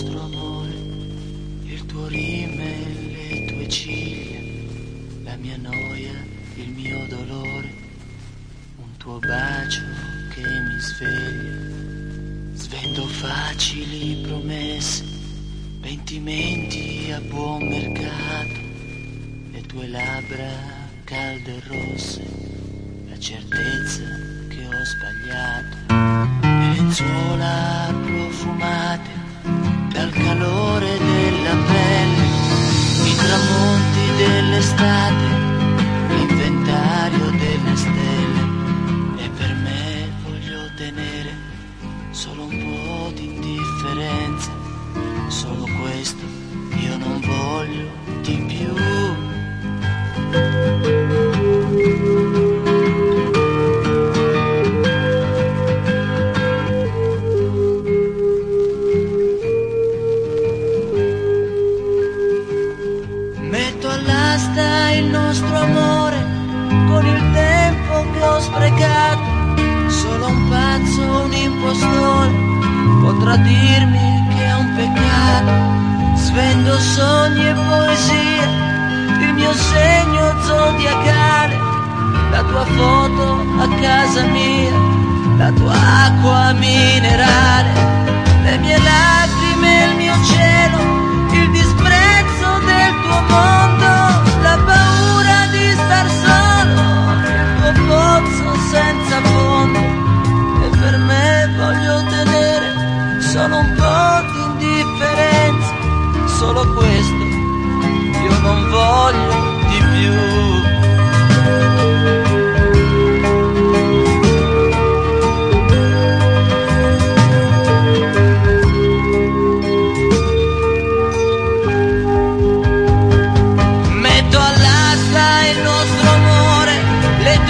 nostro amore, il tuo rimel, le tue ciglia, la mia noia, il mio dolore, un tuo bacio che mi sveglia, svendo facili promesse, pentimenti a buon mercato, le tue labbra calde e rosse, la certezza che ho sbagliato, le lenzuola dell'estate, l'inventario delle stelle. E per me voglio tenere solo un po' di indifferenza, solo questo io non voglio All'asta il nostro amore con il tempo che ho sprecato. Solo un pazzo, un impostore potrà dirmi che è un peccato. Svendo sogni e poesia, il mio segno zodiacale, la tua foto a casa mia, la tua acqua minerale,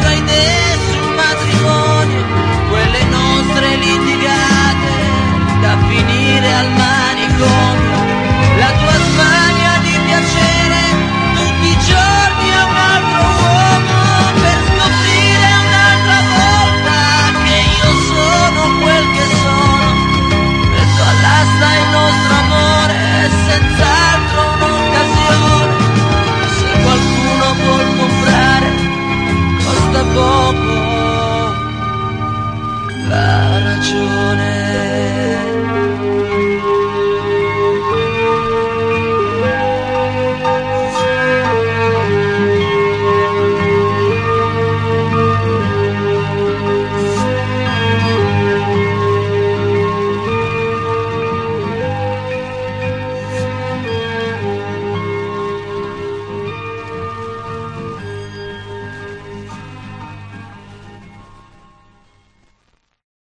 traidor.